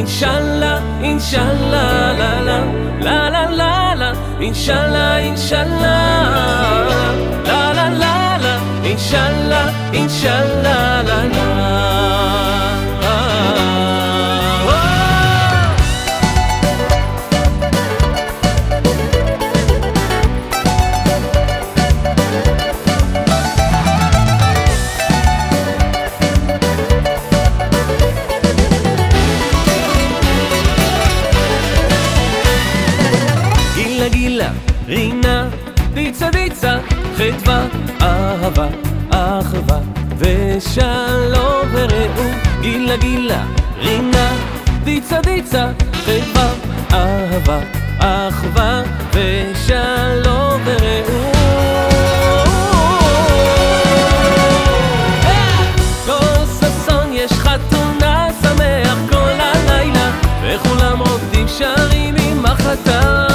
ইনশাল্লাহ ইনশাল্লাহ লা লা লা লা লা লা ইনশাল্লাহ ইনশাল্লাহ লা লা লা লা ইনশাল্লাহ ইনশাল্লাহ লা লা גילה גילה, רינה, דיצה דיצה, חדווה, אהבה, אחווה, ושלום ורעות. כל ששון יש חתונה, כל הלילה, וכולם רוקדים שרים עם החתן.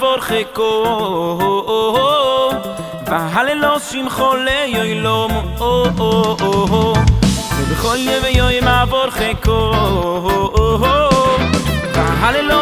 vor khiko va halelo shim khole yoylom o o o. O ve khol yev yoy ma vor khiko va halelo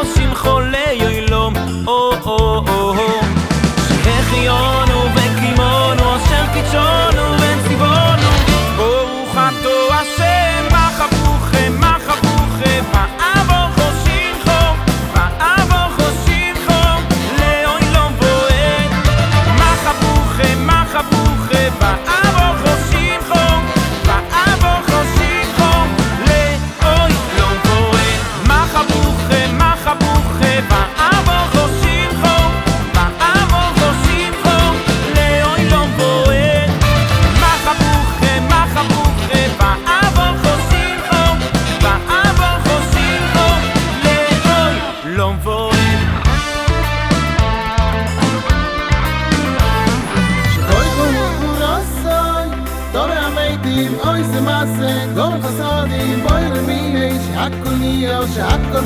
de masse dom khasadi boyr mi ich hat kuni aus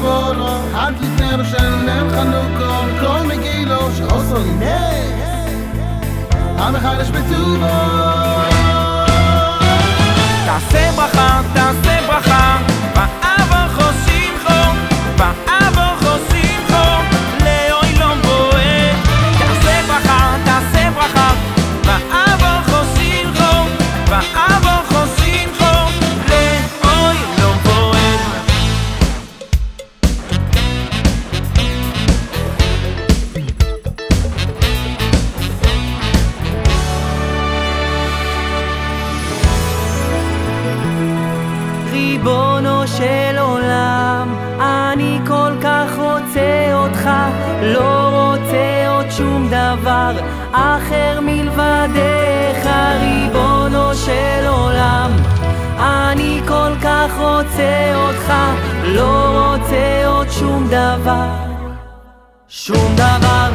boro hat ich mer schön nem kanu kol kom ich geh los aus und nei han da sem דבר אחר מלבדך, ריבונו של עולם. אני כל כך רוצה אותך, לא רוצה עוד שום דבר, שום דבר.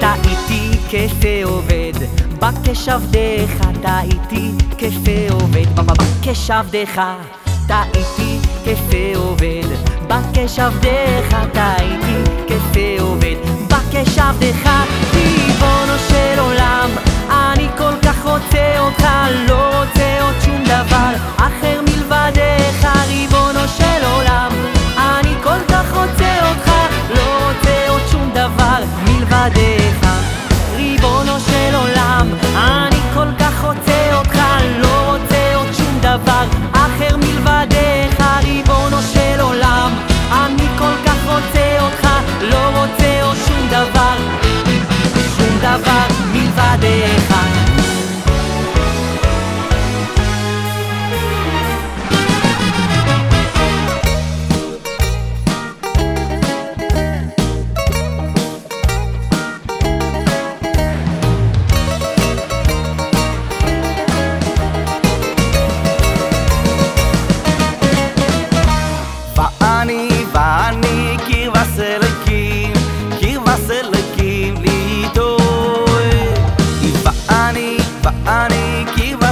טעיתי כשעובד, בכשעבדך, טעיתי כשעובד, כשעבדך, טעיתי כפה עובד, בקש עבדך אתה איתי, כפה עובד, בקש עבדך, ריבונו של עולם, אני כל כך רוצה אותך, לא רוצה עוד שום דבר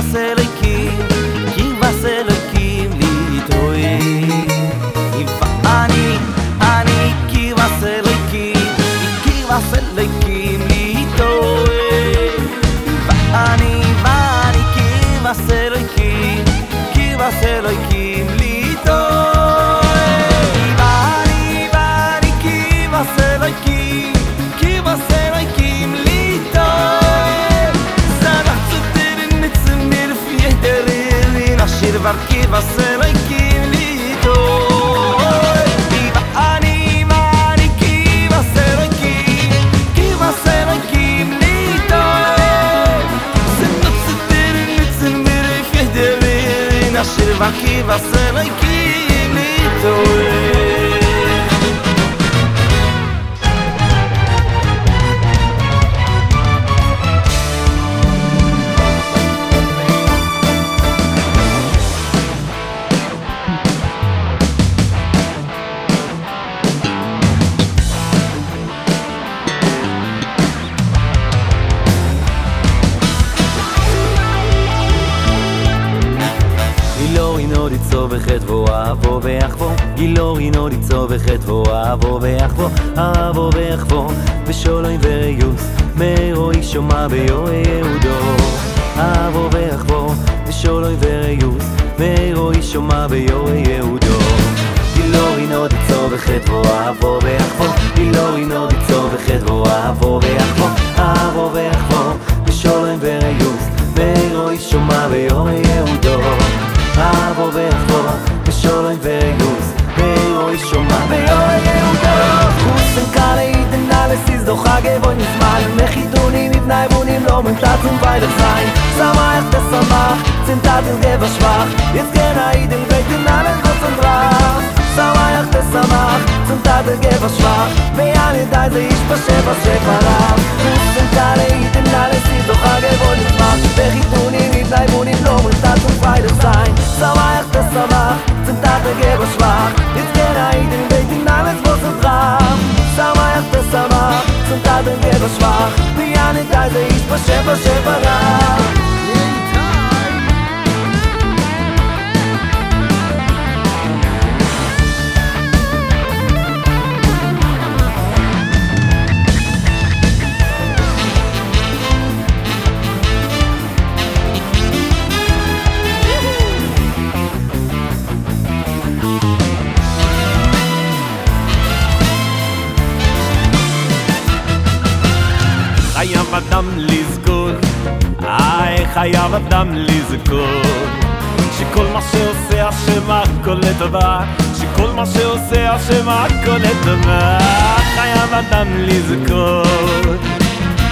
hacer אשר בקי וסלוי כי לי בחטבו, אהבו ויחבו. גילו אינו ליצור בחטבו, אהבו ויחבו. אהבו ויחבו, ושולוי וריוס. מרועי שומע ביואי יהודו. אהבו ויחבו, ושולוי וריוס. מרועי שומע ביואי יהודו. גילו אינו ליצור בחטבו, אהבו ויחבו. גילו אינו ליצור בחטבו, אהבו ויחבו. אהבו ויחבו, ושולוי וריוס. מרועי שומע ביואי יהודו. אבו ואחבו, איתן alles ist doch a gewohnes Mal Mechituni mit Neibunim lo mein Platz und weiter sein Samach des Samach, sind Taten geber schwach Jetzt gehen a Iden, weg in allen Gott und Drach Samach des Samach, sind Taten geber schwach Meyani dai ze ish bashe bashe parav חוסן קאלה איתן alles ist doch a gewohnes Mal Mechituni mit Neibunim lo mein Platz und weiter sein Samach des Samach, sind Taten geber schwach Jetzt gehen חייב אדם לזכור שכל מה שעושה השם הכל לטובה שכל מה שעושה השם הכל לטובה. חייב אדם לזכור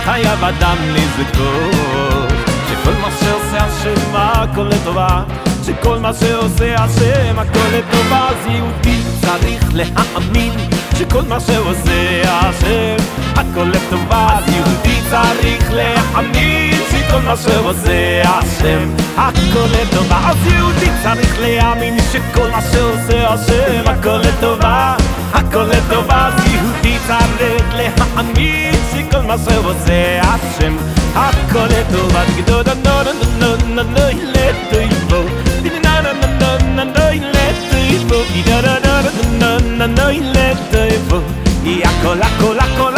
חייב אדם לזכור שכל מה שעושה השם הכל לטובה שכל מה שעושה השם הכל לטובה. אז יהודי צריך להאמין שכל מה שעושה השם הכל לטובה. אז יהודי צריך להאמין כל מה שעושה השם הכל לטובה אז יהודי צריך להאמין שכל מה שעושה השם הכל לטובה הכל לטובה אז יהודי צריך להאמין שכל מה שעושה השם הכל לטובה תגידו נו נו נו נו נו נו נו נו נו נו נו נו נו נו נו נו נו נו